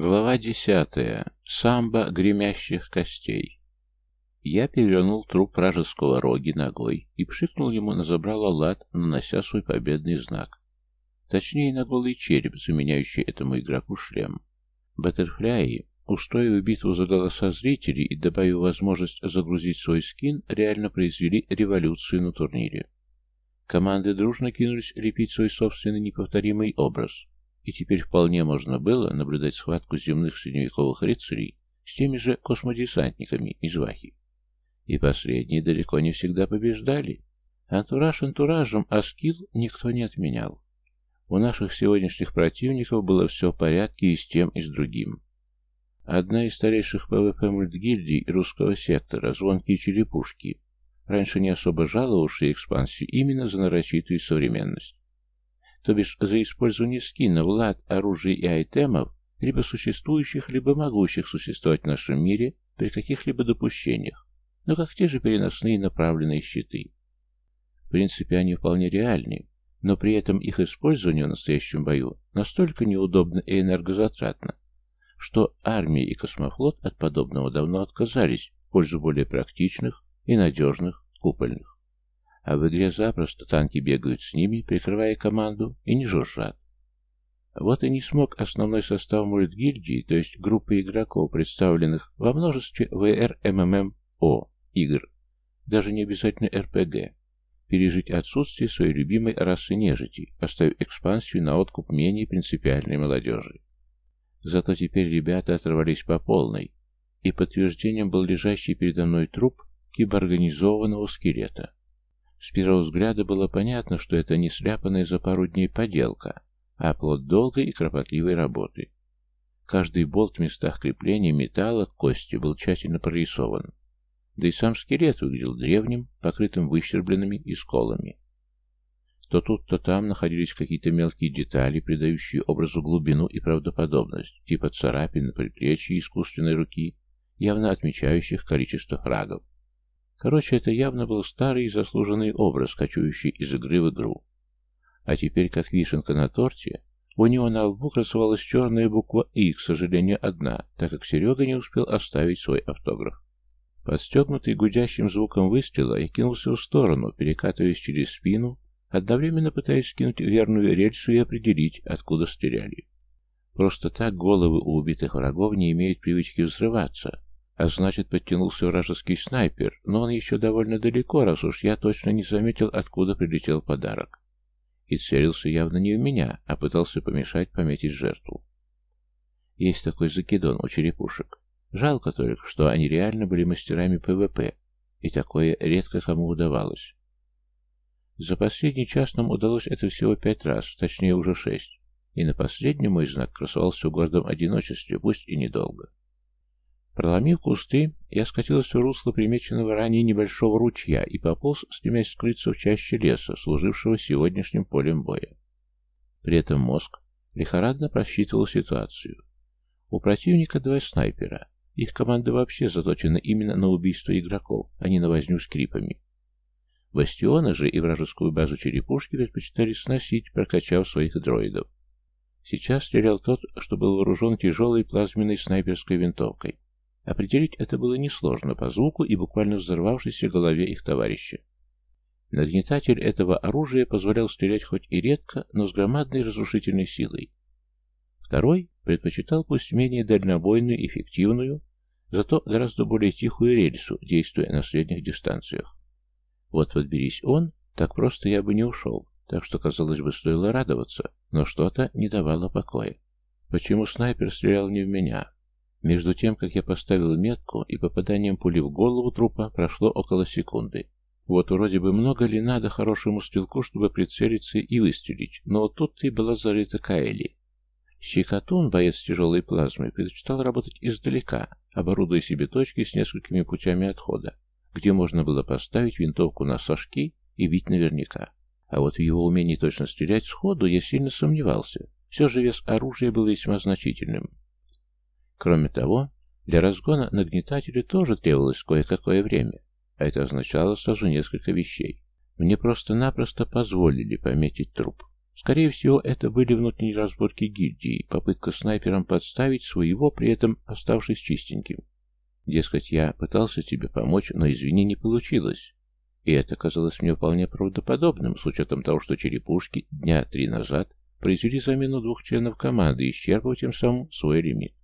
Глава десятая. Самбо гремящих костей. Я перевернул труп вражеского роги ногой и пшикнул ему на забрало лад, нанося свой победный знак. Точнее, на голый череп, заменяющий этому игроку шлем. Баттерфляи, устроив битву за голоса зрителей и добавив возможность загрузить свой скин, реально произвели революцию на турнире. Команды дружно кинулись лепить свой собственный неповторимый образ – и теперь вполне можно было наблюдать схватку земных средневековых рыцарей с теми же космодесантниками из Вахи. И последние далеко не всегда побеждали. Антураж антуражем, а скилл никто не отменял. У наших сегодняшних противников было все в порядке и с тем, и с другим. Одна из старейших ПВП мультгильдий русского сектора, звонкие черепушки, раньше не особо жаловавшие экспансию именно за нарочитую современность то бишь за использование скинов, лад, оружия и айтемов, либо существующих, либо могущих существовать в нашем мире при каких-либо допущениях, но как те же переносные направленные щиты. В принципе, они вполне реальны, но при этом их использование в настоящем бою настолько неудобно и энергозатратно, что армия и космофлот от подобного давно отказались в пользу более практичных и надежных купольных. А в игре запросто танки бегают с ними, прикрывая команду, и не жужжат. Вот и не смог основной состав мультгильдии, то есть группы игроков, представленных во множестве ВР-МММО игр, даже не обязательно РПГ, пережить отсутствие своей любимой расы нежити, поставив экспансию на откуп менее принципиальной молодежи. Зато теперь ребята оторвались по полной, и подтверждением был лежащий передо мной труп киборганизованного скелета. С первого взгляда было понятно, что это не сляпанная за пару дней поделка, а плод долгой и кропотливой работы. Каждый болт в местах крепления металла к кости был тщательно прорисован. Да и сам скелет выглядел древним, покрытым выщербленными и сколами. То тут, то там находились какие-то мелкие детали, придающие образу глубину и правдоподобность, типа царапин на предплечье искусственной руки, явно отмечающих количество фрагов. Короче, это явно был старый и заслуженный образ, кочующий из игры в игру. А теперь, как вишенка на торте, у него на лбу красовалась черная буква «И», к сожалению, одна, так как Серега не успел оставить свой автограф. Подстегнутый гудящим звуком выстрела, я кинулся в сторону, перекатываясь через спину, одновременно пытаясь скинуть верную рельсу и определить, откуда стреляли. Просто так головы у убитых врагов не имеют привычки взрываться, а значит, подтянулся вражеский снайпер, но он еще довольно далеко, раз уж я точно не заметил, откуда прилетел подарок. И целился явно не в меня, а пытался помешать пометить жертву. Есть такой закидон у черепушек. Жалко только, что они реально были мастерами ПВП, и такое редко кому удавалось. За последний час нам удалось это всего пять раз, точнее уже шесть, и на последнем мой знак красовался в гордом одиночестве, пусть и недолго. Проломив кусты, я скатился в русло примеченного ранее небольшого ручья и пополз, стремясь скрыться в чаще леса, служившего сегодняшним полем боя. При этом мозг лихорадно просчитывал ситуацию. У противника два снайпера. Их команда вообще заточена именно на убийство игроков, а не на возню с крипами. Бастионы же и вражескую базу черепушки предпочитали сносить, прокачав своих дроидов. Сейчас стрелял тот, что был вооружен тяжелой плазменной снайперской винтовкой. Определить это было несложно по звуку и буквально взорвавшейся голове их товарища. Нагнетатель этого оружия позволял стрелять хоть и редко, но с громадной разрушительной силой. Второй предпочитал пусть менее дальнобойную и эффективную, зато гораздо более тихую рельсу, действуя на средних дистанциях. Вот подберись он, так просто я бы не ушел, так что, казалось бы, стоило радоваться, но что-то не давало покоя. Почему снайпер стрелял не в меня? Между тем, как я поставил метку и попаданием пули в голову трупа, прошло около секунды. Вот вроде бы много ли надо хорошему стрелку, чтобы прицелиться и выстрелить, но вот тут и была зарыта Кайли. Щекотун, боец тяжелой плазмы, предпочитал работать издалека, оборудуя себе точки с несколькими путями отхода, где можно было поставить винтовку на сошки и бить наверняка. А вот в его умении точно стрелять сходу я сильно сомневался. Все же вес оружия был весьма значительным. Кроме того, для разгона нагнетателя тоже требовалось кое-какое время, а это означало сразу несколько вещей. Мне просто-напросто позволили пометить труп. Скорее всего, это были внутренние разборки гильдии, попытка снайпером подставить своего, при этом оставшись чистеньким. Дескать, я пытался тебе помочь, но, извини, не получилось. И это казалось мне вполне правдоподобным, с учетом того, что черепушки дня три назад произвели замену двух членов команды, исчерпав тем самым свой лимит.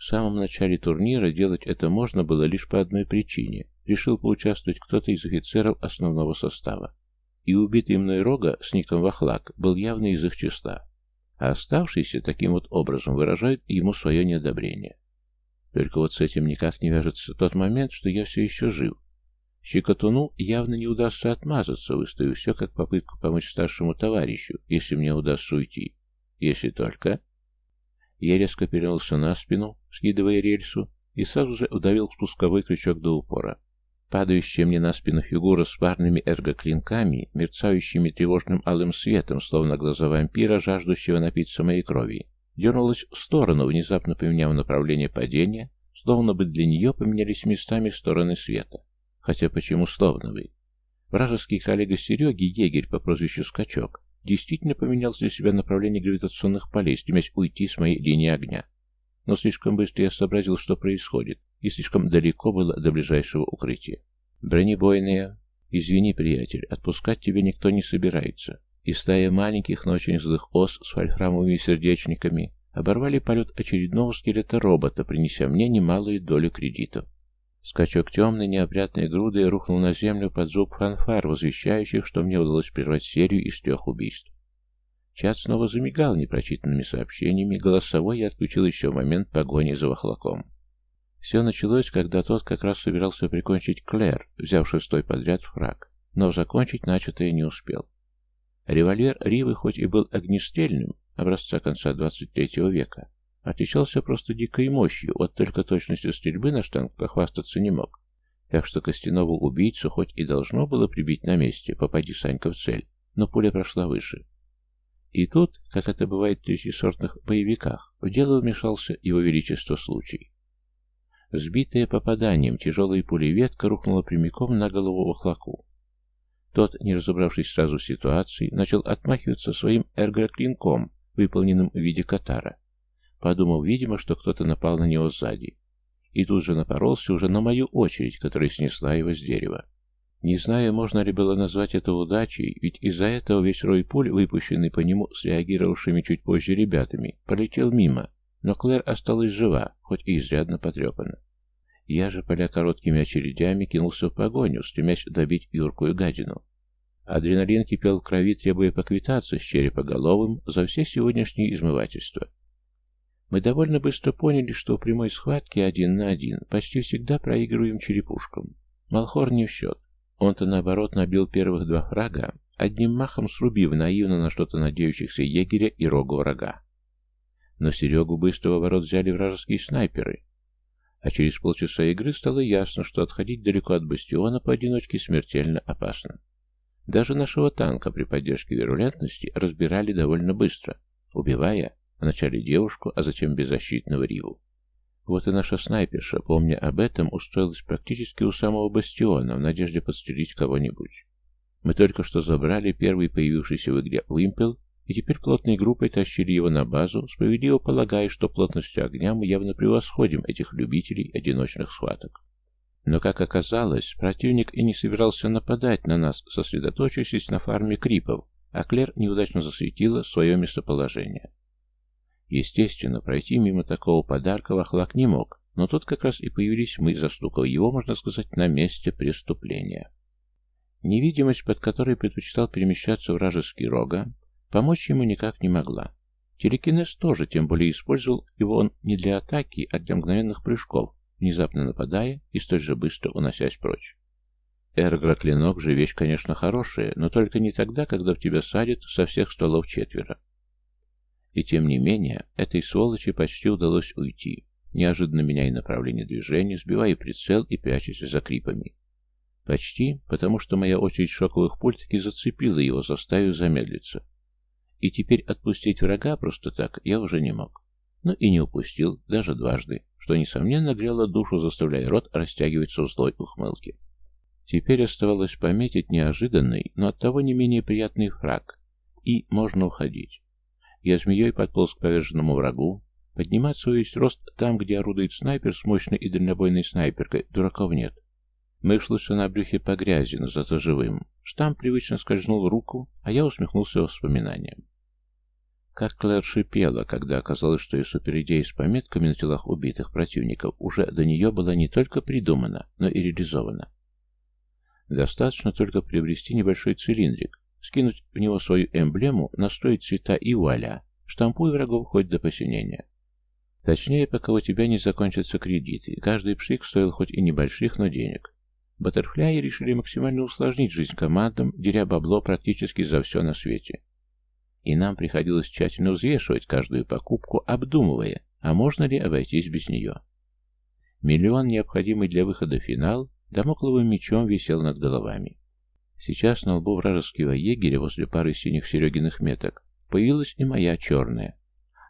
В самом начале турнира делать это можно было лишь по одной причине. Решил поучаствовать кто-то из офицеров основного состава. И убитый мной Рога с ником Вахлак был явно из их числа. А оставшиеся таким вот образом выражают ему свое неодобрение. Только вот с этим никак не вяжется тот момент, что я все еще жив. Щекотуну явно не удастся отмазаться, выставив все как попытку помочь старшему товарищу, если мне удастся уйти. Если только... Я резко перенулся на спину, скидывая рельсу, и сразу же удавил спусковой крючок до упора. Падающая мне на спину фигура с парными эргоклинками, мерцающими тревожным алым светом, словно глаза вампира, жаждущего напиться моей крови, дернулась в сторону, внезапно поменяв направление падения, словно бы для нее поменялись местами стороны света. Хотя почему словно бы? Вражеский коллега Сереги, егерь по прозвищу Скачок, действительно поменял для себя направление гравитационных полей, стремясь уйти с моей линии огня. Но слишком быстро я сообразил, что происходит, и слишком далеко было до ближайшего укрытия. Бронебойные. Извини, приятель, отпускать тебя никто не собирается. И стая маленьких, но очень злых ос с вольфрамовыми сердечниками оборвали полет очередного скелета робота, принеся мне немалую долю кредитов. Скачок темной, неопрятной грудой рухнул на землю под звук фанфар, возвещающих, что мне удалось прервать серию из трех убийств. Чат снова замигал непрочитанными сообщениями, голосовой я отключил еще в момент погони за вахлаком. Все началось, когда тот как раз собирался прикончить Клэр, взяв шестой подряд фраг, но закончить начатое не успел. Револьвер Ривы хоть и был огнестрельным, образца конца 23 века, отличался просто дикой мощью, вот только точностью стрельбы на штанг похвастаться не мог. Так что костяного убийцу хоть и должно было прибить на месте, попади Санька в цель, но пуля прошла выше. И тут, как это бывает в третьесортных боевиках, в дело вмешался его величество случай. Сбитая попаданием тяжелой пулей ветка рухнула прямиком на голову охлаку. Тот, не разобравшись сразу с ситуацией, начал отмахиваться своим эргоклинком, выполненным в виде катара подумав, видимо, что кто-то напал на него сзади. И тут же напоролся уже на мою очередь, которая снесла его с дерева. Не знаю, можно ли было назвать это удачей, ведь из-за этого весь рой пуль, выпущенный по нему среагировавшими чуть позже ребятами, пролетел мимо, но Клэр осталась жива, хоть и изрядно потрепана. Я же, поля короткими очередями, кинулся в погоню, стремясь добить юркую гадину. Адреналин кипел в крови, требуя поквитаться с черепоголовым за все сегодняшние измывательства. Мы довольно быстро поняли, что в прямой схватке один на один почти всегда проигрываем черепушкам. Малхор не в счет. Он-то, наоборот, набил первых два фрага, одним махом срубив наивно на что-то надеющихся егеря и рогу врага. Но Серегу быстро в ворот взяли вражеские снайперы. А через полчаса игры стало ясно, что отходить далеко от бастиона поодиночке смертельно опасно. Даже нашего танка при поддержке вирулентности разбирали довольно быстро, убивая Вначале девушку, а затем беззащитного Риву. Вот и наша снайперша, помня об этом, устроилась практически у самого бастиона в надежде подстрелить кого-нибудь. Мы только что забрали первый появившийся в игре вымпел, и теперь плотной группой тащили его на базу, справедливо полагая, что плотностью огня мы явно превосходим этих любителей одиночных схваток. Но, как оказалось, противник и не собирался нападать на нас, сосредоточившись на фарме крипов, а Клер неудачно засветила свое местоположение. Естественно, пройти мимо такого подарка Вахлак не мог, но тут как раз и появились мы, застукав его, можно сказать, на месте преступления. Невидимость, под которой предпочитал перемещаться вражеский рога, помочь ему никак не могла. Телекинез тоже, тем более использовал его он не для атаки, а для мгновенных прыжков, внезапно нападая и столь же быстро уносясь прочь. Эргроклинок же вещь, конечно, хорошая, но только не тогда, когда в тебя садят со всех столов четверо. И тем не менее, этой сволочи почти удалось уйти, неожиданно меняя направление движения, сбивая прицел и прячась за крипами. Почти, потому что моя очередь шоковых пуль таки зацепила его, заставив замедлиться. И теперь отпустить врага просто так я уже не мог. Но и не упустил, даже дважды, что, несомненно, грело душу, заставляя рот растягиваться в злой ухмылке. Теперь оставалось пометить неожиданный, но оттого не менее приятный фраг, и можно уходить. Я змеей подполз к поверженному врагу. Поднимать свой весь рост там, где орудует снайпер с мощной и дальнобойной снайперкой, дураков нет. Мышлся на брюхе по грязи, но зато живым. Штамп привычно скользнул руку, а я усмехнулся воспоминанием. Как Клэр шипела, когда оказалось, что ее суперидея с пометками на телах убитых противников уже до нее была не только придумана, но и реализована. Достаточно только приобрести небольшой цилиндрик, скинуть в него свою эмблему, настроить цвета и вуаля, штампуй врагов хоть до посинения. Точнее, пока у тебя не закончатся кредиты, каждый пшик стоил хоть и небольших, но денег. Баттерфляи решили максимально усложнить жизнь командам, деря бабло практически за все на свете. И нам приходилось тщательно взвешивать каждую покупку, обдумывая, а можно ли обойтись без нее. Миллион, необходимый для выхода в финал, домокловым мечом висел над головами. Сейчас на лбу вражеского егеря возле пары синих Серегиных меток появилась и моя черная,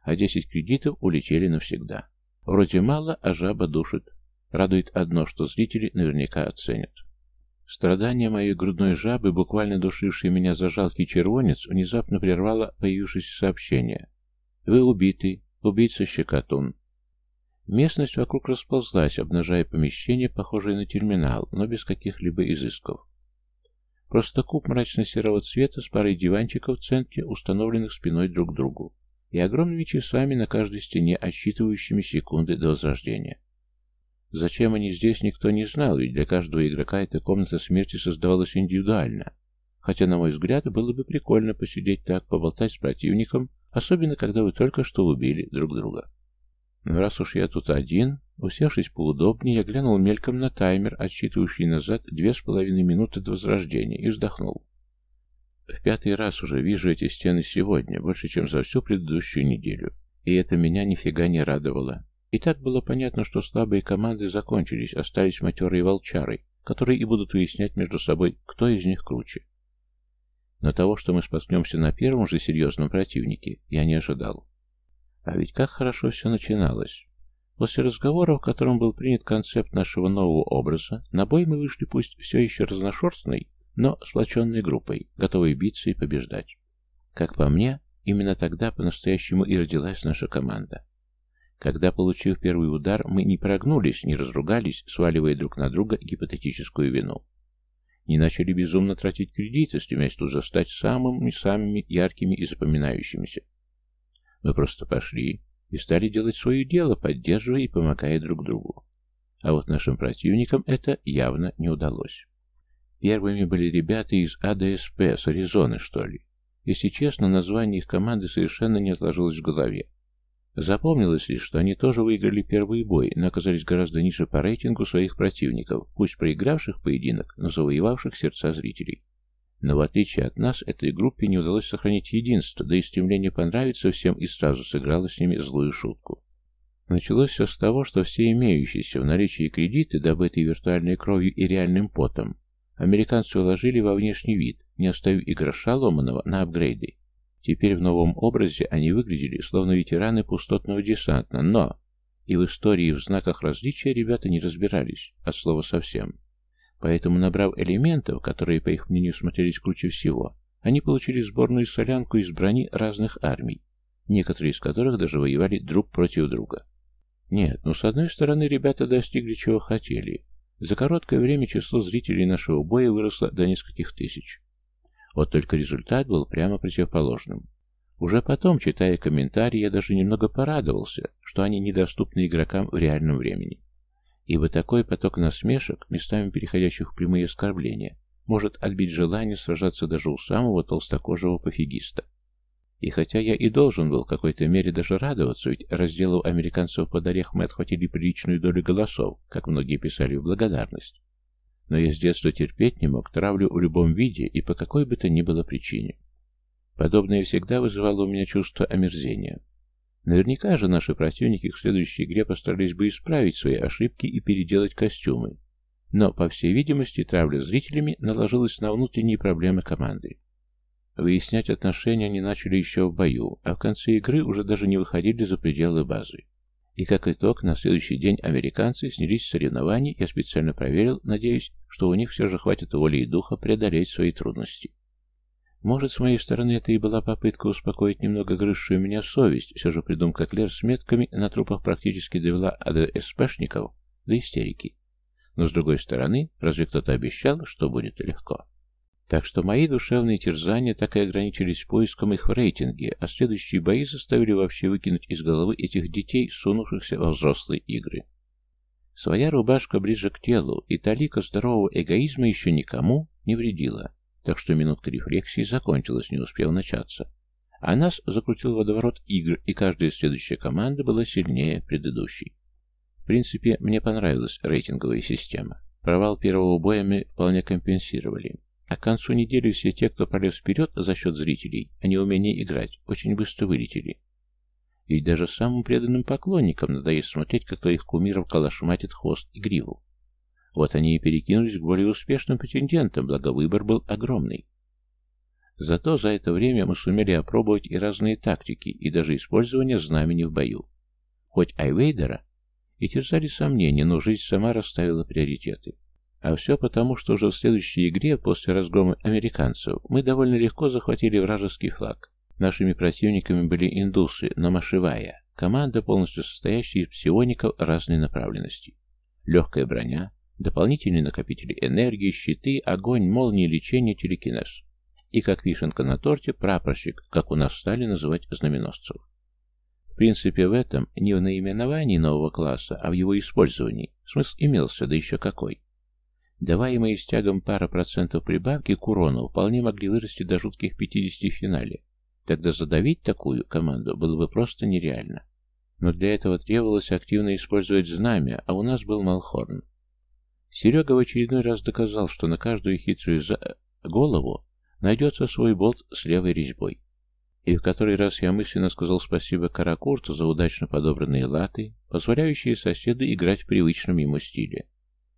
а десять кредитов улетели навсегда. Вроде мало, а жаба душит. Радует одно, что зрители наверняка оценят. Страдание моей грудной жабы, буквально душившей меня за жалкий червонец, внезапно прервало появившееся сообщение. «Вы убиты. Убийца Щекотун». Местность вокруг расползлась, обнажая помещение, похожее на терминал, но без каких-либо изысков. Просто куб мрачно-серого цвета с парой диванчиков в центре, установленных спиной друг к другу, и огромными часами на каждой стене, отсчитывающими секунды до возрождения. Зачем они здесь, никто не знал, ведь для каждого игрока эта комната смерти создавалась индивидуально. Хотя, на мой взгляд, было бы прикольно посидеть так, поболтать с противником, особенно когда вы только что убили друг друга. Но раз уж я тут один, усевшись поудобнее, я глянул мельком на таймер, отсчитывающий назад две с половиной минуты до возрождения, и вздохнул. В пятый раз уже вижу эти стены сегодня, больше, чем за всю предыдущую неделю. И это меня нифига не радовало. И так было понятно, что слабые команды закончились, остались матерые волчары, которые и будут выяснять между собой, кто из них круче. Но того, что мы споткнемся на первом же серьезном противнике, я не ожидал. А ведь как хорошо все начиналось. После разговора, в котором был принят концепт нашего нового образа, на бой мы вышли пусть все еще разношерстной, но сплоченной группой, готовой биться и побеждать. Как по мне, именно тогда по-настоящему и родилась наша команда. Когда, получив первый удар, мы не прогнулись, не разругались, сваливая друг на друга гипотетическую вину. Не начали безумно тратить кредиты, стремясь тут застать самыми-самыми яркими и запоминающимися. Мы просто пошли и стали делать свое дело, поддерживая и помогая друг другу. А вот нашим противникам это явно не удалось. Первыми были ребята из АДСП, с Аризоны, что ли. Если честно, название их команды совершенно не отложилось в голове. Запомнилось лишь, что они тоже выиграли первый бой, но оказались гораздо ниже по рейтингу своих противников, пусть проигравших поединок, но завоевавших сердца зрителей. Но в отличие от нас, этой группе не удалось сохранить единство, да и стремление понравиться всем и сразу сыграло с ними злую шутку. Началось все с того, что все имеющиеся в наличии кредиты, добытые виртуальной кровью и реальным потом, американцы вложили во внешний вид, не оставив и гроша ломаного на апгрейды. Теперь в новом образе они выглядели словно ветераны пустотного десанта, но и в истории и в знаках различия ребята не разбирались, от слова совсем. Поэтому, набрав элементов, которые, по их мнению, смотрелись круче всего, они получили сборную солянку из брони разных армий, некоторые из которых даже воевали друг против друга. Нет, ну с одной стороны, ребята достигли чего хотели. За короткое время число зрителей нашего боя выросло до нескольких тысяч. Вот только результат был прямо противоположным. Уже потом, читая комментарии, я даже немного порадовался, что они недоступны игрокам в реальном времени. Ибо такой поток насмешек, местами переходящих в прямые оскорбления, может отбить желание сражаться даже у самого толстокожего пофигиста. И хотя я и должен был в какой-то мере даже радоваться, ведь разделу американцев под орех мы отхватили приличную долю голосов, как многие писали в благодарность, но я с детства терпеть не мог травлю в любом виде и по какой бы то ни было причине. Подобное всегда вызывало у меня чувство омерзения. Наверняка же наши противники к следующей игре постарались бы исправить свои ошибки и переделать костюмы. Но, по всей видимости, травля зрителями наложилась на внутренние проблемы команды. Выяснять отношения они начали еще в бою, а в конце игры уже даже не выходили за пределы базы. И как итог, на следующий день американцы снялись с соревнований, я специально проверил, надеюсь, что у них все же хватит воли и духа преодолеть свои трудности. Может, с моей стороны это и была попытка успокоить немного грызшую меня совесть, все же придумка Клер с метками на трупах практически довела АДСПшников до истерики. Но с другой стороны, разве кто-то обещал, что будет легко? Так что мои душевные терзания так и ограничились поиском их в рейтинге, а следующие бои заставили вообще выкинуть из головы этих детей, сунувшихся во взрослые игры. Своя рубашка ближе к телу, и талика здорового эгоизма еще никому не вредила так что минутка рефлексии закончилась, не успев начаться. А нас закрутил водоворот игр, и каждая следующая команда была сильнее предыдущей. В принципе, мне понравилась рейтинговая система. Провал первого боя мы вполне компенсировали. А к концу недели все те, кто полез вперед за счет зрителей, а не умение играть, очень быстро вылетели. Ведь даже самым преданным поклонникам надоест смотреть, как твоих кумиров калашматит хвост и гриву. Вот они и перекинулись к более успешным претендентам, благо выбор был огромный. Зато за это время мы сумели опробовать и разные тактики, и даже использование знамени в бою. Хоть Айвейдера и терзали сомнения, но жизнь сама расставила приоритеты. А все потому, что уже в следующей игре, после разгрома американцев, мы довольно легко захватили вражеский флаг. Нашими противниками были индусы, Намашивая, команда, полностью состоящая из псиоников разной направленности. Легкая броня, дополнительные накопители энергии, щиты, огонь, молнии, лечение, телекинез. И, как вишенка на торте, прапорщик, как у нас стали называть знаменосцев. В принципе, в этом не в наименовании нового класса, а в его использовании. Смысл имелся, да еще какой. Даваемые с тягом пара процентов прибавки к урону вполне могли вырасти до жутких 50 в финале. Тогда задавить такую команду было бы просто нереально. Но для этого требовалось активно использовать знамя, а у нас был Малхорн. Серега в очередной раз доказал, что на каждую хитрую за... голову найдется свой болт с левой резьбой. И в который раз я мысленно сказал спасибо Каракурту за удачно подобранные латы, позволяющие соседу играть в привычном ему стиле.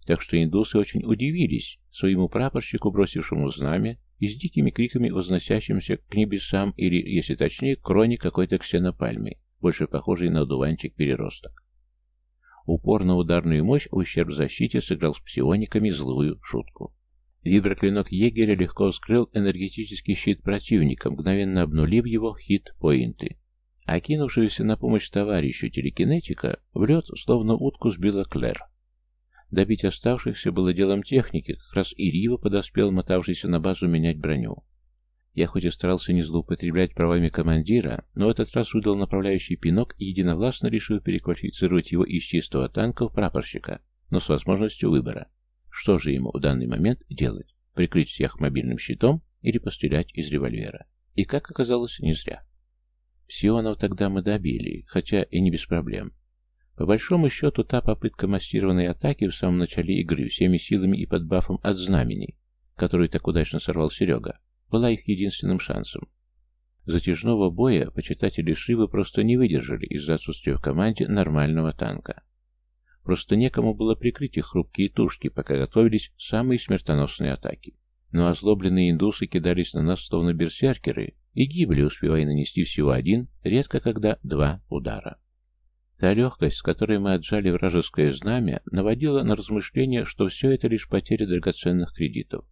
Так что индусы очень удивились своему прапорщику, бросившему знамя, и с дикими криками возносящимся к небесам или, если точнее, к кроне какой-то ксенопальмы, больше похожей на дуванчик-переросток. Упор на ударную мощь в ущерб защите сыграл с псиониками злую шутку. Виброклинок егеря легко вскрыл энергетический щит противника, мгновенно обнулив его хит-поинты. Окинувшегося на помощь товарищу телекинетика в лед, словно утку, сбила Клэр. Добить оставшихся было делом техники, как раз и Рива подоспел, мотавшийся на базу менять броню. Я хоть и старался не злоупотреблять правами командира, но в этот раз выдал направляющий пинок и единовластно решил переквалифицировать его из чистого танка в прапорщика, но с возможностью выбора. Что же ему в данный момент делать? Прикрыть всех мобильным щитом или пострелять из револьвера? И, как оказалось, не зря. Псионов тогда мы добили, хотя и не без проблем. По большому счету, та попытка массированной атаки в самом начале игры всеми силами и под бафом от знамени, которую так удачно сорвал Серега, была их единственным шансом. Затяжного боя почитатели Шивы просто не выдержали из-за отсутствия в команде нормального танка. Просто некому было прикрыть их хрупкие тушки, пока готовились самые смертоносные атаки. Но озлобленные индусы кидались на нас словно берсеркеры и гибли, успевая нанести всего один, редко когда два удара. Та легкость, с которой мы отжали вражеское знамя, наводила на размышление, что все это лишь потеря драгоценных кредитов.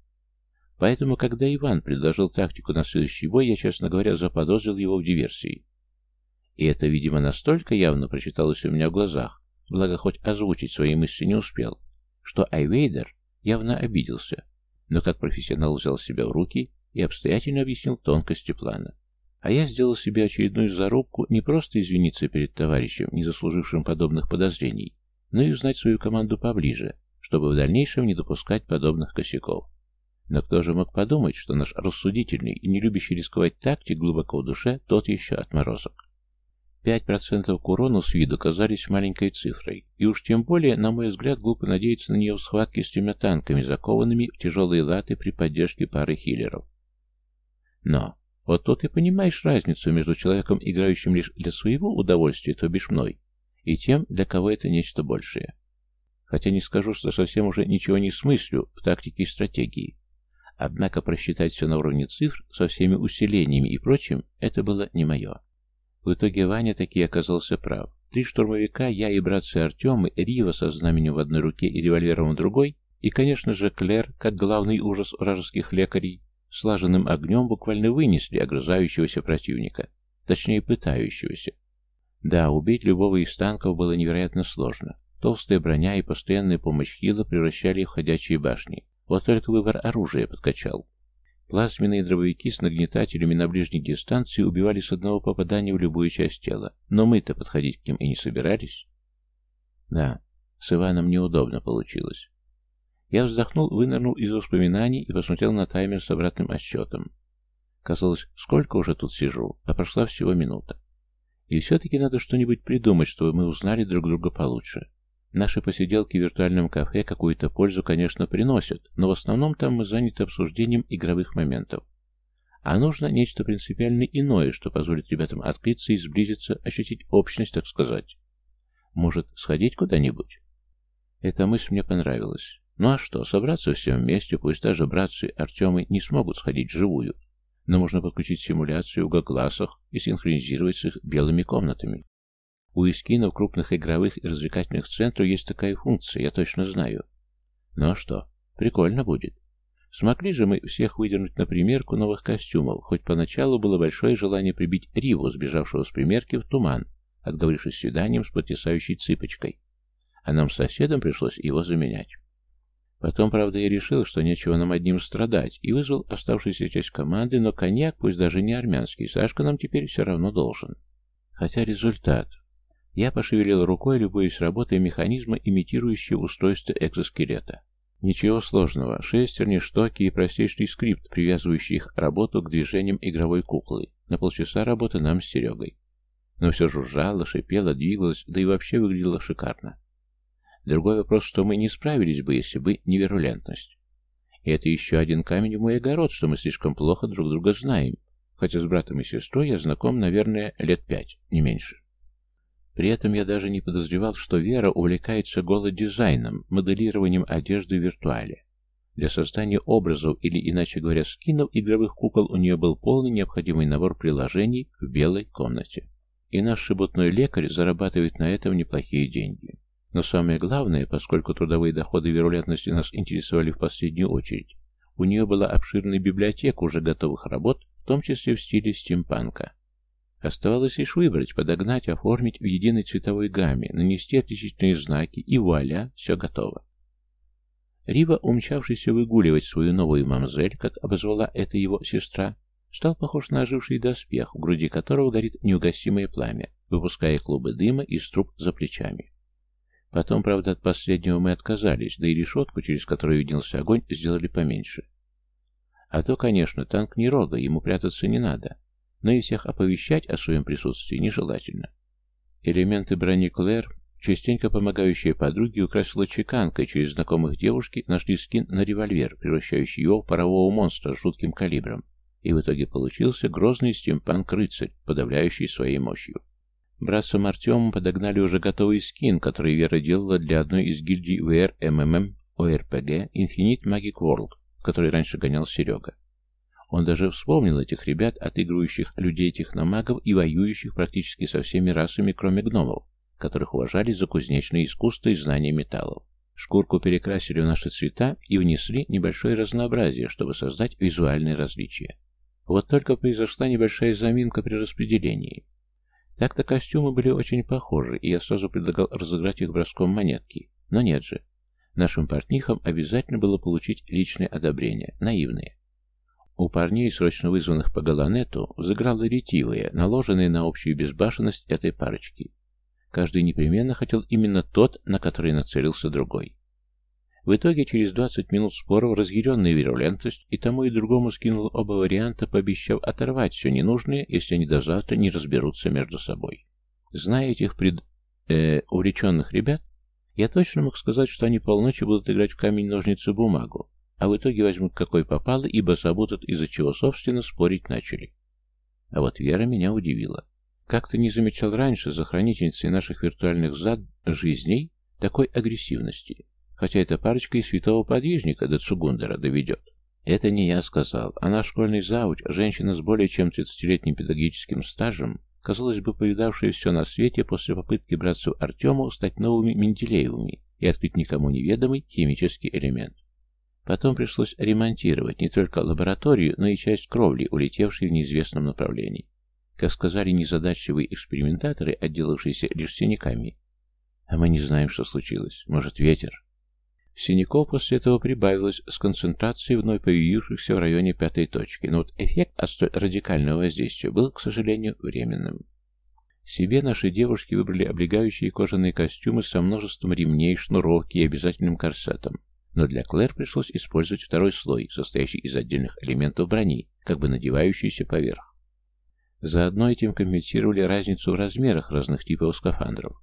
Поэтому, когда Иван предложил тактику на следующий бой, я, честно говоря, заподозрил его в диверсии. И это, видимо, настолько явно прочиталось у меня в глазах, благо хоть озвучить свои мысли не успел, что Айвейдер явно обиделся, но как профессионал взял себя в руки и обстоятельно объяснил тонкости плана. А я сделал себе очередную зарубку не просто извиниться перед товарищем, не заслужившим подобных подозрений, но и узнать свою команду поближе, чтобы в дальнейшем не допускать подобных косяков. Но кто же мог подумать, что наш рассудительный и не любящий рисковать тактик глубоко в душе, тот еще отморозок. Пять процентов к урону с виду казались маленькой цифрой, и уж тем более, на мой взгляд, глупо надеяться на нее в схватке с тремя танками, закованными в тяжелые латы при поддержке пары хиллеров. Но вот тут и понимаешь разницу между человеком, играющим лишь для своего удовольствия, то бишь мной, и тем, для кого это нечто большее. Хотя не скажу, что совсем уже ничего не смыслю в тактике и стратегии. Однако просчитать все на уровне цифр со всеми усилениями и прочим, это было не мое. В итоге Ваня таки оказался прав. Три штурмовика, я и братцы Артем, и Рива со знаменем в одной руке и револьвером в другой, и, конечно же, Клэр, как главный ужас вражеских лекарей, слаженным огнем буквально вынесли огрызающегося противника, точнее пытающегося. Да, убить любого из танков было невероятно сложно. Толстая броня и постоянная помощь Хила превращали в ходячие башни. Вот только выбор оружия подкачал. Плазменные дробовики с нагнетателями на ближней дистанции убивали с одного попадания в любую часть тела, но мы-то подходить к ним и не собирались. Да, с Иваном неудобно получилось. Я вздохнул, вынырнул из воспоминаний и посмотрел на таймер с обратным отсчетом. Казалось, сколько уже тут сижу, а прошла всего минута. И все-таки надо что-нибудь придумать, чтобы мы узнали друг друга получше. Наши посиделки в виртуальном кафе какую-то пользу, конечно, приносят, но в основном там мы заняты обсуждением игровых моментов. А нужно нечто принципиально иное, что позволит ребятам открыться и сблизиться, ощутить общность, так сказать. Может, сходить куда-нибудь? Эта мысль мне понравилась. Ну а что, собраться всем вместе, пусть даже братцы Артемы не смогут сходить вживую, но можно подключить симуляцию в гогласах и синхронизировать с их белыми комнатами. У эскинов крупных игровых и развлекательных центров есть такая функция, я точно знаю. Ну а что, прикольно будет. Смогли же мы всех выдернуть на примерку новых костюмов, хоть поначалу было большое желание прибить Риву, сбежавшего с примерки, в туман, отговорившись свиданием с потрясающей цыпочкой. А нам с соседом пришлось его заменять. Потом, правда, я решил, что нечего нам одним страдать, и вызвал оставшуюся часть команды, но коньяк, пусть даже не армянский, Сашка нам теперь все равно должен. Хотя результат... Я пошевелил рукой, любуясь работой механизма, имитирующего устройство экзоскелета. Ничего сложного. Шестерни, штоки и простейший скрипт, привязывающий их работу к движениям игровой куклы. На полчаса работы нам с Серегой. Но все жужжало, шипело, двигалось, да и вообще выглядело шикарно. Другой вопрос, что мы не справились бы, если бы не вирулентность. И это еще один камень в мой огород, что мы слишком плохо друг друга знаем, хотя с братом и сестрой я знаком, наверное, лет пять, не меньше. При этом я даже не подозревал, что Вера увлекается голодизайном, моделированием одежды в виртуале. Для создания образов или, иначе говоря, скинов игровых кукол у нее был полный необходимый набор приложений в белой комнате. И наш шебутной лекарь зарабатывает на этом неплохие деньги. Но самое главное, поскольку трудовые доходы вирулентности нас интересовали в последнюю очередь, у нее была обширная библиотека уже готовых работ, в том числе в стиле стимпанка. Оставалось лишь выбрать, подогнать, оформить в единой цветовой гамме, нанести отличительные знаки, и вуаля, все готово. Рива, умчавшийся выгуливать свою новую мамзель, как обозвала это его сестра, стал похож на оживший доспех, в груди которого горит неугасимое пламя, выпуская клубы дыма из труб за плечами. Потом, правда, от последнего мы отказались, да и решетку, через которую виднелся огонь, сделали поменьше. А то, конечно, танк не рога, ему прятаться не надо, но и всех оповещать о своем присутствии нежелательно. Элементы брони Клэр, частенько помогающие подруге, украсила чеканкой, через знакомых девушки нашли скин на револьвер, превращающий его в парового монстра с жутким калибром, и в итоге получился грозный стимпанк-рыцарь, подавляющий своей мощью. Братцам Артему подогнали уже готовый скин, который Вера делала для одной из гильдий VR MMM ORPG Infinite Magic World, в который раньше гонял Серега. Он даже вспомнил этих ребят, отыгрывающих людей-техномагов и воюющих практически со всеми расами, кроме гномов, которых уважали за кузнечное искусство и знание металлов. Шкурку перекрасили в наши цвета и внесли небольшое разнообразие, чтобы создать визуальные различия. Вот только произошла небольшая заминка при распределении. Так-то костюмы были очень похожи, и я сразу предлагал разыграть их броском монетки. Но нет же. Нашим портнихам обязательно было получить личное одобрение, наивные. У парней, срочно вызванных по галанету, взыграло ретивое, наложенное на общую безбашенность этой парочки. Каждый непременно хотел именно тот, на который нацелился другой. В итоге, через 20 минут споров, разъяренная вирулентность и тому и другому скинул оба варианта, пообещав оторвать все ненужное, если они до завтра не разберутся между собой. Зная этих пред... Э, увлеченных ребят, я точно мог сказать, что они полночи будут играть в камень-ножницы-бумагу, а в итоге возьмут какой попало, ибо забудут, из-за чего, собственно, спорить начали. А вот Вера меня удивила. Как-то не замечал раньше за хранительницей наших виртуальных зад жизней такой агрессивности хотя эта парочка и святого подвижника до Цугундера доведет. Это не я сказал, а наш школьный завуч, женщина с более чем 30-летним педагогическим стажем, казалось бы, повидавшая все на свете после попытки братцев Артему стать новыми Менделеевыми и открыть никому неведомый химический элемент. Потом пришлось ремонтировать не только лабораторию, но и часть кровли, улетевшей в неизвестном направлении. Как сказали незадачливые экспериментаторы, отделавшиеся лишь синяками. А мы не знаем, что случилось. Может, ветер? Синяков после этого прибавилось с концентрацией вновь появившихся в районе пятой точки, но вот эффект от столь радикального воздействия был, к сожалению, временным. Себе наши девушки выбрали облегающие кожаные костюмы со множеством ремней, шнуровки и обязательным корсетом. Но для Клэр пришлось использовать второй слой, состоящий из отдельных элементов брони, как бы надевающийся поверх. Заодно этим компенсировали разницу в размерах разных типов скафандров.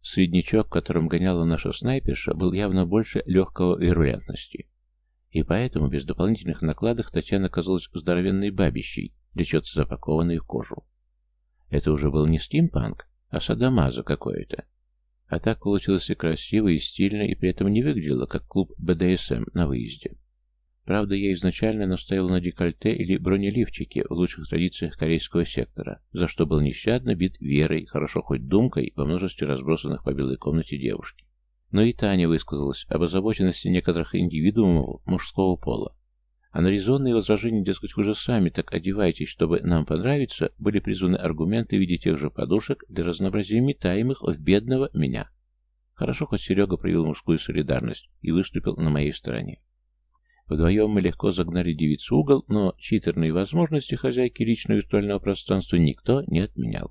Среднячок, которым гоняла наша снайперша, был явно больше легкого вирулентности. И поэтому без дополнительных накладок Татьяна казалась здоровенной бабищей, лечется запакованной в кожу. Это уже был не стимпанк, а садомазо какое-то. А так получилось и красиво, и стильно, и при этом не выглядело, как клуб БДСМ на выезде. Правда, я изначально настаивал на декольте или бронеливчике в лучших традициях корейского сектора, за что был нещадно бит верой, хорошо хоть думкой, во множестве разбросанных по белой комнате девушки. Но и Таня высказалась об озабоченности некоторых индивидуумов мужского пола. А на резонные возражения, дескать, вы сами так одеваетесь, чтобы нам понравиться, были призваны аргументы в виде тех же подушек для разнообразия метаемых в бедного меня. Хорошо, хоть Серега проявил мужскую солидарность и выступил на моей стороне. Вдвоем мы легко загнали девицу в угол, но читерные возможности хозяйки личного виртуального пространства никто не отменял.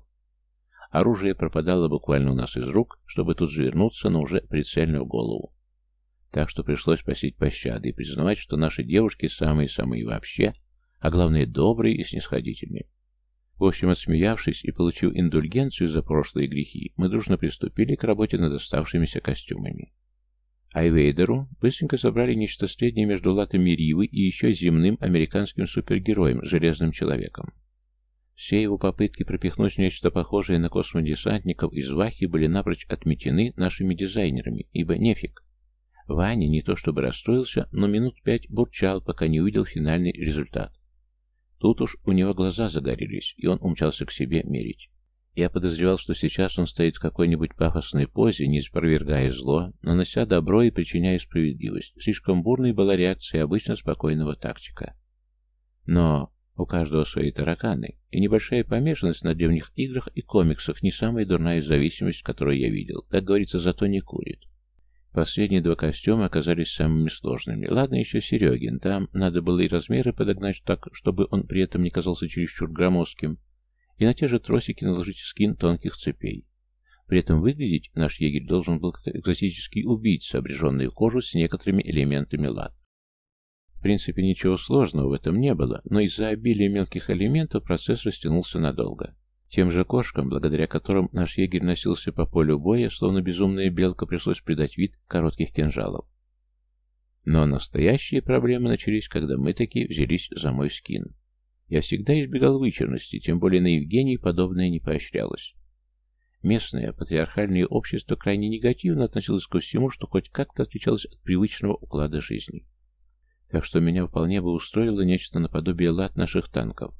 Оружие пропадало буквально у нас из рук, чтобы тут же вернуться, но уже прицельно голову. Так что пришлось просить пощады и признавать, что наши девушки самые-самые вообще, а главное добрые и снисходительные. В общем, отсмеявшись и получив индульгенцию за прошлые грехи, мы дружно приступили к работе над оставшимися костюмами. Айвейдеру быстренько собрали нечто среднее между латами Ривы и еще земным американским супергероем, Железным Человеком. Все его попытки пропихнуть нечто похожее на космодесантников из Вахи были напрочь отметены нашими дизайнерами, ибо нефиг. Ваня не то чтобы расстроился, но минут пять бурчал, пока не увидел финальный результат. Тут уж у него глаза загорелись, и он умчался к себе мерить. Я подозревал, что сейчас он стоит в какой-нибудь пафосной позе, не спровергая зло, нанося добро и причиняя справедливость. Слишком бурной была реакция обычно спокойного тактика. Но у каждого свои тараканы, и небольшая помешанность на древних играх и комиксах не самая дурная зависимость, которую я видел. Как говорится, зато не курит. Последние два костюма оказались самыми сложными. Ладно, еще Серегин. Там надо было и размеры подогнать так, чтобы он при этом не казался чересчур громоздким, и на те же тросики наложить скин тонких цепей. При этом выглядеть наш егерь должен был как экзотический убийца, обреженный в кожу с некоторыми элементами лад. В принципе, ничего сложного в этом не было, но из-за обилия мелких элементов процесс растянулся надолго. Тем же кошкам, благодаря которым наш егерь носился по полю боя, словно безумная белка, пришлось придать вид коротких кинжалов. Но настоящие проблемы начались, когда мы таки взялись за мой скин. Я всегда избегал вычурности, тем более на Евгении подобное не поощрялось. Местное патриархальное общество крайне негативно относилось ко всему, что хоть как-то отличалось от привычного уклада жизни. Так что меня вполне бы устроило нечто наподобие лад наших танков.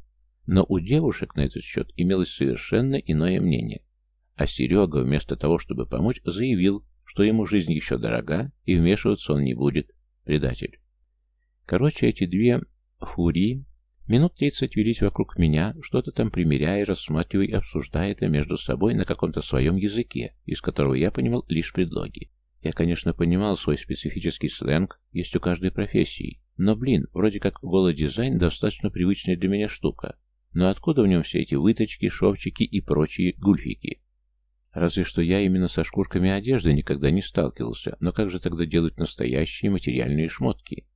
Но у девушек на этот счет имелось совершенно иное мнение. А Серега, вместо того, чтобы помочь, заявил, что ему жизнь еще дорога, и вмешиваться он не будет. Предатель. Короче, эти две фурии минут тридцать велись вокруг меня, что-то там примеряя, рассматривая и обсуждая это между собой на каком-то своем языке, из которого я понимал лишь предлоги. Я, конечно, понимал свой специфический сленг, есть у каждой профессии, но, блин, вроде как голодизайн достаточно привычная для меня штука, но откуда в нем все эти выточки, шовчики и прочие гульфики? Разве что я именно со шкурками одежды никогда не сталкивался, но как же тогда делать настоящие материальные шмотки?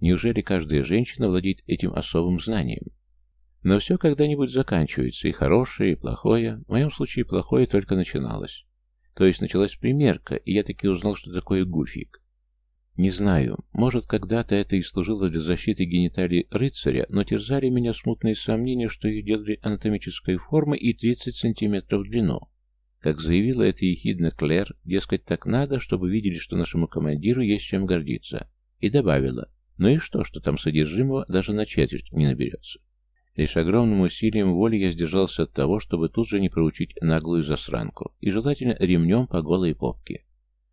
Неужели каждая женщина владеет этим особым знанием? Но все когда-нибудь заканчивается, и хорошее, и плохое. В моем случае плохое только начиналось. То есть началась примерка, и я таки узнал, что такое гульфик. Не знаю, может, когда-то это и служило для защиты гениталий рыцаря, но терзали меня смутные сомнения, что их делали анатомической формы и 30 сантиметров в длину. Как заявила это ехидно Клэр, дескать, так надо, чтобы видели, что нашему командиру есть чем гордиться. И добавила, ну и что, что там содержимого даже на четверть не наберется. Лишь огромным усилием воли я сдержался от того, чтобы тут же не проучить наглую засранку, и желательно ремнем по голой попке.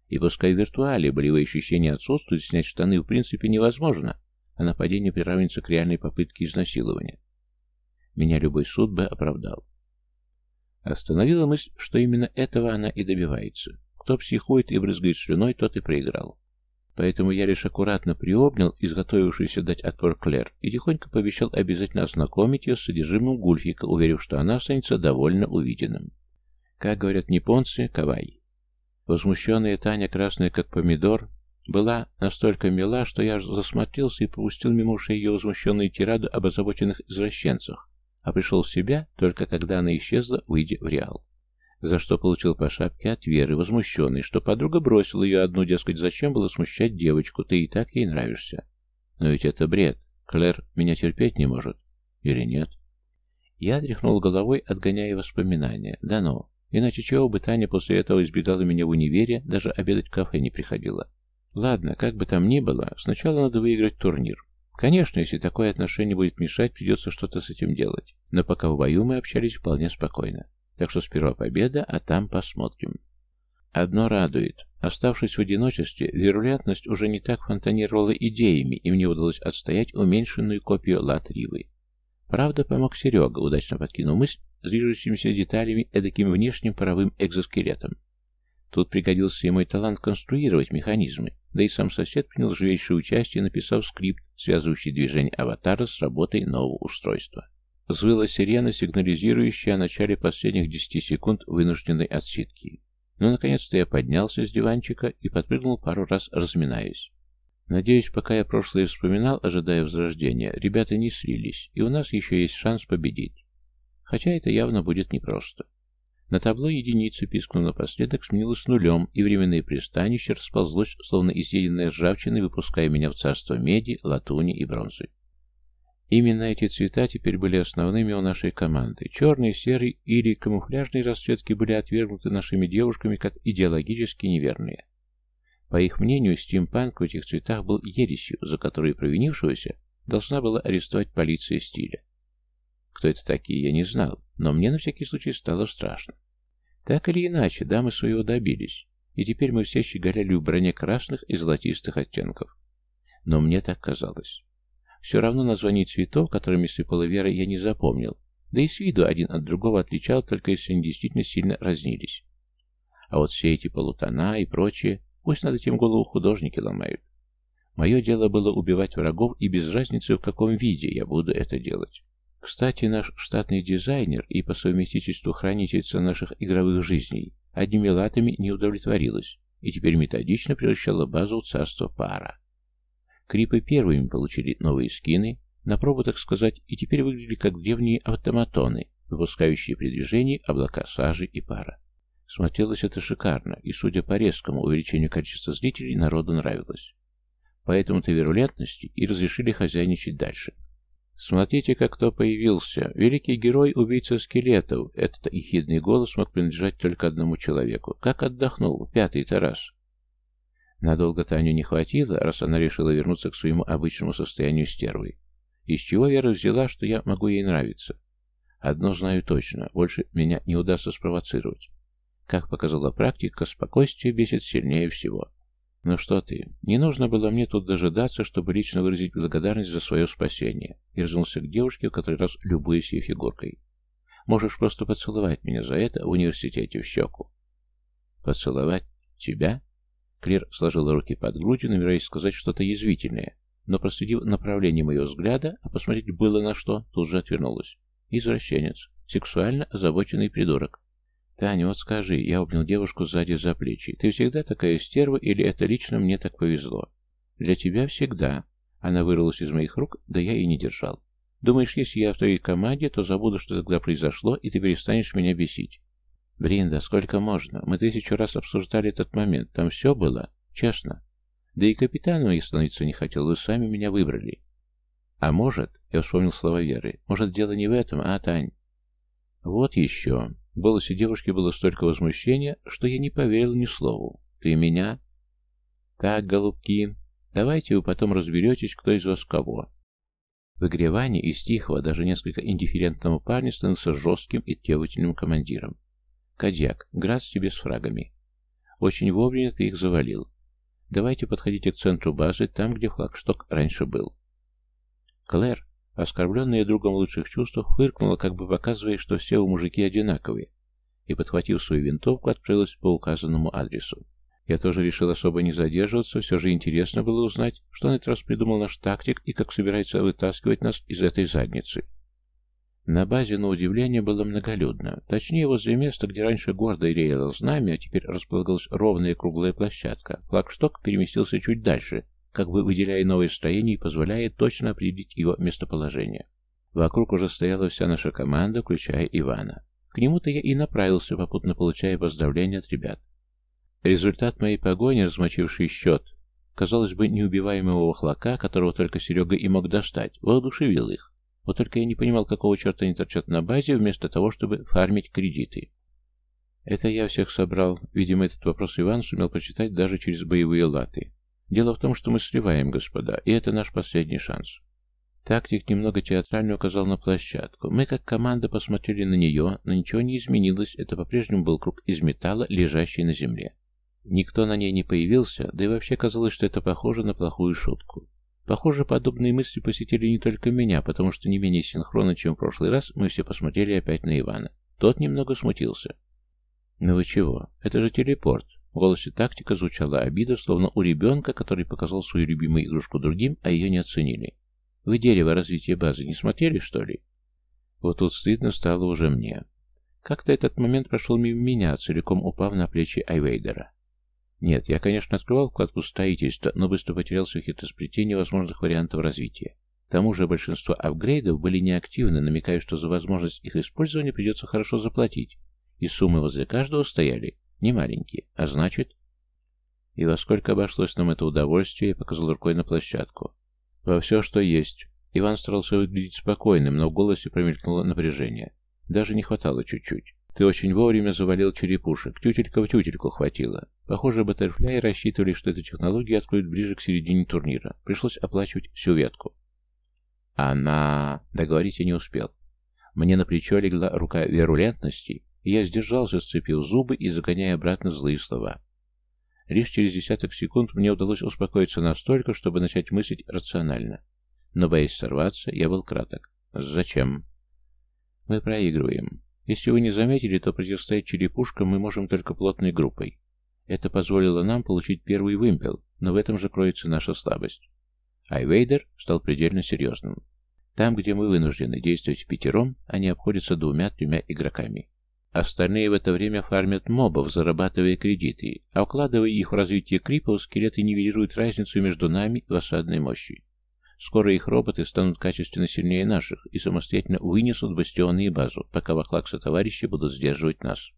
И пускай в виртуале болевые ощущения отсутствуют, снять штаны в принципе невозможно, а нападение приравнится к реальной попытке изнасилования. Меня любой суд бы оправдал. Остановила мысль, что именно этого она и добивается. Кто психует и брызгает слюной, тот и проиграл. Поэтому я лишь аккуратно приобнял изготовившийся дать отпор Клэр и тихонько пообещал обязательно ознакомить ее с содержимым гульфика, уверив, что она останется довольно увиденным. Как говорят японцы, кавай. Возмущенная Таня, красная как помидор, была настолько мила, что я засмотрелся и пропустил мимо ушей ее возмущенную тираду об озабоченных извращенцах, а пришел в себя только когда она исчезла, выйдя в реал. За что получил по шапке от Веры, возмущенный, что подруга бросила ее одну, дескать, зачем было смущать девочку, ты и так ей нравишься. Но ведь это бред. Клэр меня терпеть не может. Или нет? Я тряхнул головой, отгоняя воспоминания. Да ну. Иначе чего бы Таня после этого избегала меня в универе, даже обедать в кафе не приходила. Ладно, как бы там ни было, сначала надо выиграть турнир. Конечно, если такое отношение будет мешать, придется что-то с этим делать. Но пока в бою мы общались вполне спокойно. Так что сперва победа, а там посмотрим. Одно радует. Оставшись в одиночестве, вирулентность уже не так фонтанировала идеями, и мне удалось отстоять уменьшенную копию Лат-Ривы. Правда, помог Серега, удачно подкинул мысль с движущимися деталями эдаким внешним паровым экзоскелетом. Тут пригодился и мой талант конструировать механизмы, да и сам сосед принял живейшее участие, написав скрипт, связывающий движение аватара с работой нового устройства. Взвыла сирена, сигнализирующая о начале последних десяти секунд вынужденной отсидки. Но наконец-то я поднялся с диванчика и подпрыгнул пару раз, разминаясь. Надеюсь, пока я прошлое вспоминал, ожидая возрождения, ребята не слились, и у нас еще есть шанс победить. Хотя это явно будет непросто. На табло единицы, пискнув напоследок, сменилась нулем, и временное пристанище расползлось, словно изъеденное ржавчиной, выпуская меня в царство меди, латуни и бронзы. Именно эти цвета теперь были основными у нашей команды. Черный, серый или камуфляжные расцветки были отвергнуты нашими девушками как идеологически неверные. По их мнению, стимпанк в этих цветах был ересью, за которую провинившегося должна была арестовать полиция стиля. Кто это такие, я не знал, но мне на всякий случай стало страшно. Так или иначе, дамы своего добились, и теперь мы все щеголяли в броне красных и золотистых оттенков. Но мне так казалось. Все равно названий цветов, которыми сыпала Вера, я не запомнил, да и с виду один от другого отличал, только если они действительно сильно разнились. А вот все эти полутона и прочее, пусть над этим голову художники ломают. Мое дело было убивать врагов, и без разницы, в каком виде я буду это делать. Кстати, наш штатный дизайнер и по совместительству хранительница наших игровых жизней одними латами не удовлетворилась и теперь методично превращала базу в царство пара. Крипы первыми получили новые скины, на пробу, так сказать, и теперь выглядели как древние автоматоны, выпускающие при движении облака сажи и пара. Смотрелось это шикарно, и, судя по резкому увеличению количества зрителей, народу нравилось. Поэтому-то вирулентности и разрешили хозяйничать дальше. Смотрите, как кто появился. Великий герой, убийца скелетов. Этот ехидный голос мог принадлежать только одному человеку. Как отдохнул, пятый-то раз. Надолго Таню не хватило, раз она решила вернуться к своему обычному состоянию стервы. Из чего Вера взяла, что я могу ей нравиться? Одно знаю точно, больше меня не удастся спровоцировать. Как показала практика, спокойствие бесит сильнее всего. «Ну что ты, не нужно было мне тут дожидаться, чтобы лично выразить благодарность за свое спасение», и развернулся к девушке, в который раз любуясь ее фигуркой. «Можешь просто поцеловать меня за это в университете в щеку». «Поцеловать? Тебя?» Клер сложила руки под грудью, намереваясь сказать что-то язвительное, но, проследив направление моего взгляда, а посмотреть было на что, тут же отвернулась. Извращенец. Сексуально озабоченный придурок. «Таня, вот скажи», — я обнял девушку сзади за плечи, «ты всегда такая стерва или это лично мне так повезло?» «Для тебя всегда». Она вырвалась из моих рук, да я и не держал. «Думаешь, если я в твоей команде, то забуду, что тогда произошло, и ты перестанешь меня бесить?» Бринда, сколько можно? Мы тысячу раз обсуждали этот момент. Там все было? Честно. Да и капитаном я становиться не хотел. Вы сами меня выбрали. А может, я вспомнил слова Веры, может, дело не в этом, а, Тань? Вот еще. В голосе девушки было столько возмущения, что я не поверил ни слову. Ты меня? Так, голубки, давайте вы потом разберетесь, кто из вас кого. В игре Вани из тихого, даже несколько индифферентного парня становился жестким и требовательным командиром. Кадьяк, Град себе с фрагами. Очень вовремя ты их завалил. Давайте подходите к центру базы, там, где флагшток раньше был. Клэр, оскорбленная другом лучших чувств, фыркнула, как бы показывая, что все у мужики одинаковые, и, подхватив свою винтовку, отправилась по указанному адресу. Я тоже решил особо не задерживаться, все же интересно было узнать, что на этот раз придумал наш тактик и как собирается вытаскивать нас из этой задницы. На базе, на удивление, было многолюдно. Точнее, возле места, где раньше гордо реяло знамя, а теперь располагалась ровная круглая площадка, флагшток переместился чуть дальше, как бы выделяя новое строение и позволяя точно определить его местоположение. Вокруг уже стояла вся наша команда, включая Ивана. К нему-то я и направился, попутно получая поздравления от ребят. Результат моей погони, размочивший счет, казалось бы, неубиваемого хлака, которого только Серега и мог достать, воодушевил их. Вот только я не понимал, какого черта они торчат на базе, вместо того, чтобы фармить кредиты. Это я всех собрал. Видимо, этот вопрос Иван сумел прочитать даже через боевые латы. Дело в том, что мы сливаем, господа, и это наш последний шанс. Тактик немного театрально указал на площадку. Мы, как команда, посмотрели на нее, но ничего не изменилось, это по-прежнему был круг из металла, лежащий на земле. Никто на ней не появился, да и вообще казалось, что это похоже на плохую шутку. Похоже, подобные мысли посетили не только меня, потому что не менее синхронно, чем в прошлый раз, мы все посмотрели опять на Ивана. Тот немного смутился. «Ну вы чего? Это же телепорт!» В голосе тактика звучала обида, словно у ребенка, который показал свою любимую игрушку другим, а ее не оценили. «Вы дерево развития базы не смотрели, что ли?» Вот тут стыдно стало уже мне. Как-то этот момент прошел мимо меня, целиком упав на плечи Айвейдера. Нет, я, конечно, открывал вкладку строительства, но быстро потерялся в хитросплетении возможных вариантов развития. К тому же большинство апгрейдов были неактивны, намекая, что за возможность их использования придется хорошо заплатить. И суммы возле каждого стояли немаленькие, а значит... И во сколько обошлось нам это удовольствие, я показал рукой на площадку. Во все, что есть. Иван старался выглядеть спокойным, но в голосе промелькнуло напряжение. Даже не хватало чуть-чуть. Ты очень вовремя завалил черепушек. Тютелька в тютельку хватило. Похоже, Баттерфляй рассчитывали, что эту технологию откроют ближе к середине турнира. Пришлось оплачивать всю ветку. Она... Договорить я не успел. Мне на плечо легла рука вирулентности, я сдержался, сцепил зубы и загоняя обратно злые слова. Лишь через десяток секунд мне удалось успокоиться настолько, чтобы начать мыслить рационально. Но, боясь сорваться, я был краток. Зачем? Мы проигрываем. Если вы не заметили, то противостоять черепушкам мы можем только плотной группой. Это позволило нам получить первый вымпел, но в этом же кроется наша слабость. Айвейдер стал предельно серьезным. Там, где мы вынуждены действовать пятером, они обходятся двумя-тремя игроками. Остальные в это время фармят мобов, зарабатывая кредиты, а вкладывая их в развитие крипов, скелеты нивелируют разницу между нами в осадной мощи. Скоро их роботы станут качественно сильнее наших и самостоятельно вынесут бастионы и базу, пока Вахлакса товарищи будут сдерживать нас.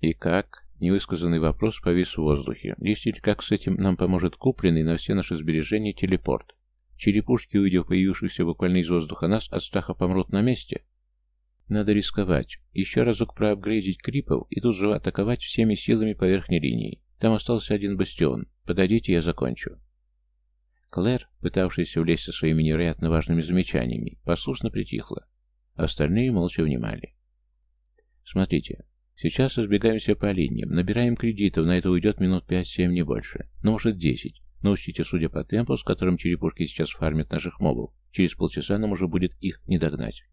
И как? Невысказанный вопрос повис в воздухе. Действительно, как с этим нам поможет купленный на все наши сбережения телепорт? Черепушки, увидев появившихся буквально из воздуха нас, от страха помрут на месте? Надо рисковать. Еще разок проапгрейдить крипов и тут же атаковать всеми силами по верхней линии. Там остался один бастион. Подойдите, я закончу. Клэр, пытавшаяся влезть со своими невероятно важными замечаниями, послушно притихла. Остальные молча внимали. Смотрите, сейчас разбегаемся по линиям, набираем кредитов, на это уйдет минут пять-семь, не больше. Ну, может, десять. Но учтите, судя по темпу, с которым черепушки сейчас фармят наших мобов, через полчаса нам уже будет их не догнать.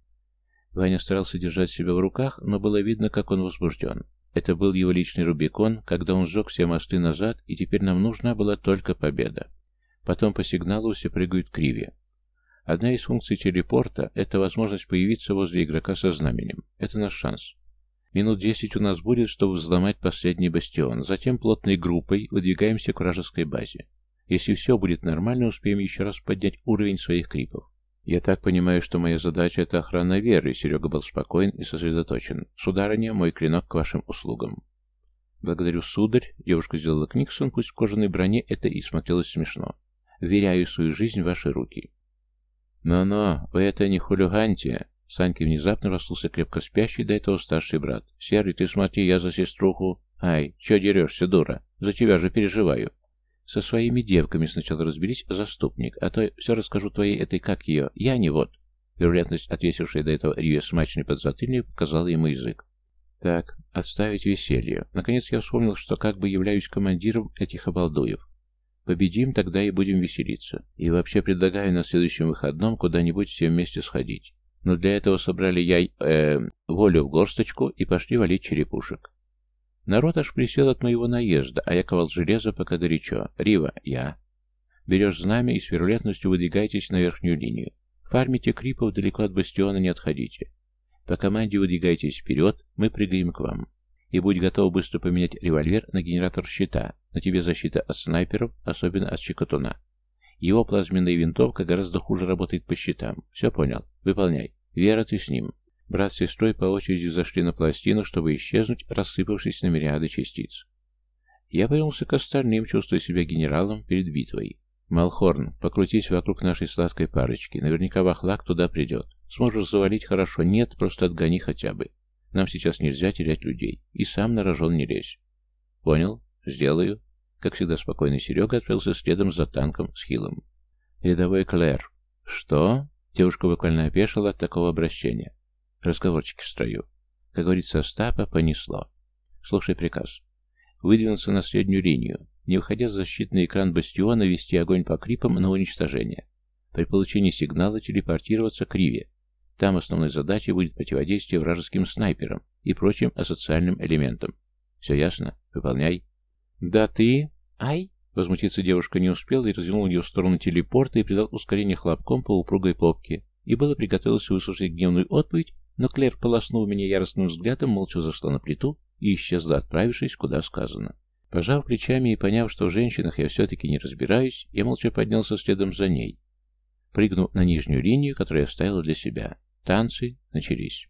Ваня старался держать себя в руках, но было видно, как он возбужден. Это был его личный Рубикон, когда он сжег все мосты назад, и теперь нам нужна была только победа. Потом по сигналу все прыгают криви. Одна из функций телепорта – это возможность появиться возле игрока со знаменем. Это наш шанс. Минут десять у нас будет, чтобы взломать последний бастион. Затем плотной группой выдвигаемся к вражеской базе. Если все будет нормально, успеем еще раз поднять уровень своих крипов. Я так понимаю, что моя задача – это охрана веры. Серега был спокоен и сосредоточен. Сударыня, мой клинок к вашим услугам. Благодарю, сударь. Девушка сделала книксон, пусть в кожаной броне это и смотрелось смешно. Веряю свою жизнь в ваши руки. Но-но, вы это не хулиганьте. Саньки внезапно расслался крепко спящий до этого старший брат. Серый, ты смотри, я за сеструху. Ай, че дерешься, дура? За тебя же переживаю. Со своими девками сначала разберись, заступник, а то все расскажу твоей этой, как ее, я не вот. Вероятность, отвесившая до этого Риве смачный подзатыльник, показала ему язык. Так, отставить веселье. Наконец я вспомнил, что как бы являюсь командиром этих обалдуев. Победим, тогда и будем веселиться. И вообще предлагаю на следующем выходном куда-нибудь все вместе сходить. Но для этого собрали я, э, волю в горсточку и пошли валить черепушек. Народ аж присел от моего наезда, а я ковал железо пока горячо. Рива, я. Берешь знамя и с вирулентностью выдвигайтесь на верхнюю линию. Фармите крипов, далеко от бастиона не отходите. По команде выдвигайтесь вперед, мы прыгаем к вам. И будь готов быстро поменять револьвер на генератор щита. На тебе защита от снайперов, особенно от щекотуна. Его плазменная винтовка гораздо хуже работает по щитам. Все понял? Выполняй. Вера, ты с ним. Брат с сестрой по очереди зашли на пластину, чтобы исчезнуть, рассыпавшись на мириады частиц. Я повернулся к остальным, чувствуя себя генералом перед битвой. «Малхорн, покрутись вокруг нашей сладкой парочки. Наверняка Вахлак туда придет. Сможешь завалить хорошо. Нет, просто отгони хотя бы. Нам сейчас нельзя терять людей. И сам на рожон не лезь». «Понял. Сделаю». Как всегда, спокойный Серега отправился следом за танком с Хилом. «Рядовой Клэр». «Что?» Девушка буквально опешила от такого обращения. Разговорчики в строю. Как говорится, Остапа понесло. Слушай приказ. Выдвинуться на среднюю линию. Не выходя за защитный экран бастиона, вести огонь по крипам на уничтожение. При получении сигнала телепортироваться к Риве. Там основной задачей будет противодействие вражеским снайперам и прочим асоциальным элементам. Все ясно? Выполняй. Да ты... Ай! Возмутиться девушка не успела и развернул ее в сторону телепорта и придал ускорение хлопком по упругой попке. И было приготовился выслушать гневную отповедь, но Клэр, полоснув меня яростным взглядом, молча зашла на плиту и исчезла, отправившись, куда сказано. Пожав плечами и поняв, что в женщинах я все-таки не разбираюсь, я молча поднялся следом за ней, прыгнув на нижнюю линию, которую я ставила для себя. Танцы начались.